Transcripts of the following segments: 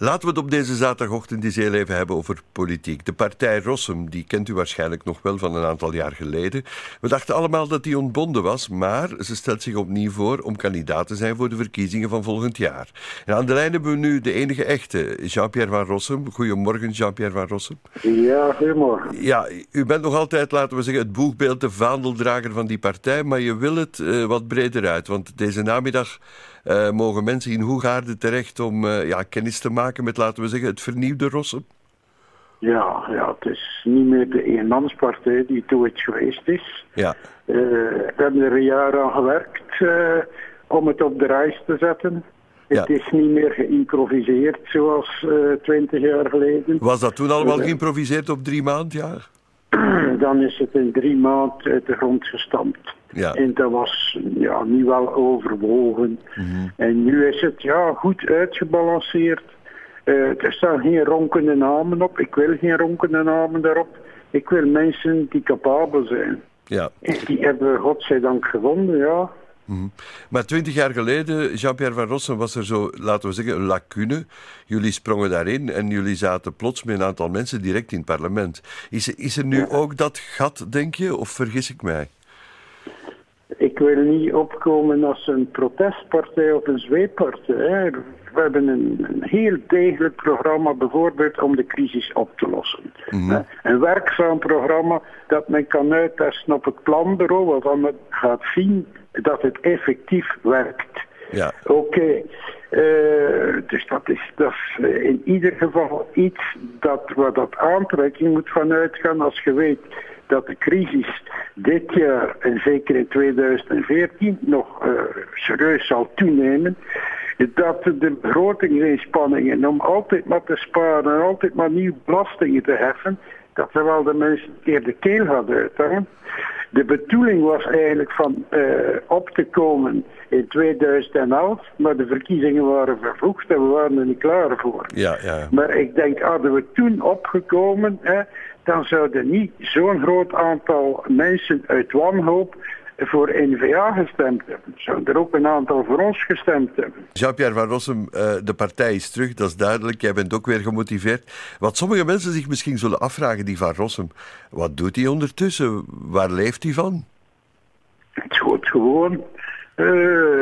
Laten we het op deze zaterdagochtend eens heel even hebben over politiek. De partij Rossum, die kent u waarschijnlijk nog wel van een aantal jaar geleden. We dachten allemaal dat die ontbonden was, maar ze stelt zich opnieuw voor om kandidaat te zijn voor de verkiezingen van volgend jaar. En aan de lijn hebben we nu de enige echte, Jean-Pierre van Rossum. Goedemorgen, Jean-Pierre van Rossum. Ja, goedemorgen. Ja, u bent nog altijd, laten we zeggen, het boegbeeld, de vaandeldrager van die partij, maar je wil het uh, wat breder uit. Want deze namiddag uh, mogen mensen in Hoegaarden terecht om uh, ja, kennis te maken met, laten we zeggen, het vernieuwde Rossum? Ja, ja, het is niet meer de eenmanspartij die het ooit geweest is. Ja. Uh, we hebben er een jaar aan gewerkt om het op de reis te zetten. Ja. Het is niet meer geïmproviseerd zoals twintig jaar geleden. Was dat toen allemaal geïmproviseerd op drie maand, ja? Dan is het in drie maanden uit de grond gestampt. Ja. En dat was ja, niet wel overwogen. Mhm. En nu is het ja, goed uitgebalanceerd. Uh, er staan geen ronkende namen op. Ik wil geen ronkende namen daarop. Ik wil mensen die capabel zijn. Ja. En die hebben we godzijdank gevonden, ja. Mm. Maar twintig jaar geleden, Jean-Pierre van Rossen, was er zo, laten we zeggen, een lacune. Jullie sprongen daarin en jullie zaten plots met een aantal mensen direct in het parlement. Is, is er nu Ja. ook dat gat, denk je, of vergis ik mij? Ik wil niet opkomen als een protestpartij of een zweeppartij. We hebben een, een heel degelijk programma bijvoorbeeld om de crisis op te lossen. Mhm. Een werkzaam programma dat men kan uittesten op het planbureau waarvan men gaat zien dat het effectief werkt. Ja. Oké, eh, dus dat is, dat is eh, in ieder geval iets dat, waar dat aantrekking moet van uitgaan als je weet dat de crisis dit jaar en zeker in 2014 nog eh, serieus zal toenemen. Dat de begrotingsinspanningen om altijd maar te sparen en altijd maar nieuwe belastingen te heffen, dat er wel de mensen een keer de keel gaat uithangen. De bedoeling was eigenlijk van eh, op te komen in 2011, maar de verkiezingen waren vervroegd en we waren er niet klaar voor. Ja, ja. Maar ik denk, hadden we toen opgekomen, hè, dan zouden niet zo'n groot aantal mensen uit wanhoop voor N-VA gestemd hebben. Zouden er ook een aantal voor ons gestemd hebben. Jean-Pierre van Rossum, eh, de partij is terug, dat is duidelijk. Jij bent ook weer gemotiveerd. Wat sommige mensen zich misschien zullen afvragen, die van Rossum. Wat doet hij ondertussen? Waar leeft hij van? Het schoot gewoon, eh,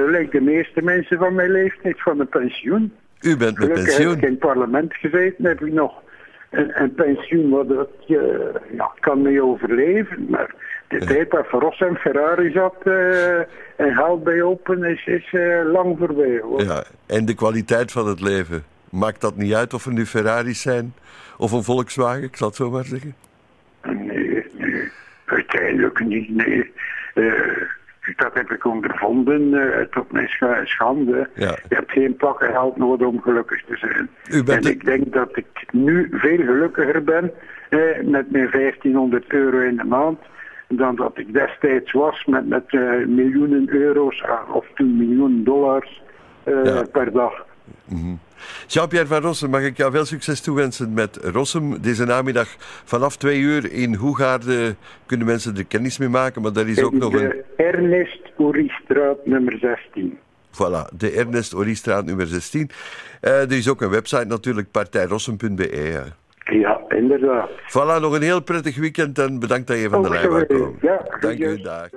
lijkt de meeste mensen van mijn leeftijd, van een pensioen. U bent met Gelukkig heb ik pensioen. in het parlement gezeten, heb ik nog een, een pensioen dat je ja, kan mee overleven. Maar de tijd voor Ross en Ferrari zat eh, en geld bij open is, is eh, lang voorbij. Hoor. Ja, en de kwaliteit van het leven. Maakt dat niet uit of er nu Ferraris zijn of een Volkswagen, ik zal het zo maar zeggen. Nee, nee, uiteindelijk niet, nee. Eh, dat heb ik ondervonden eh, tot mijn scha- schande. Ja. Je hebt geen pakken geld nodig om gelukkig te zijn. U bent en de- ik denk dat ik nu veel gelukkiger ben eh, met mijn 1500 euro in de maand dan dat ik destijds was met, met eh, miljoenen euro's of toen miljoen dollars eh, Ja. per dag. Jean-Pierre van Rossum, mag ik jou veel succes toewensen met Rossum. Deze namiddag vanaf twee uur in Hoegaarden kunnen mensen er kennis mee maken, maar daar is ook In nog een... de Ernest Oeriestraat nummer 16. Voilà, de Ernest Oriestraat nummer 16. Eh, er is ook een website natuurlijk, partijrossum.be. Ja, inderdaad. Voilà, nog een heel prettig weekend en bedankt dat je van de lijn komen. Ja, Dank u, dag.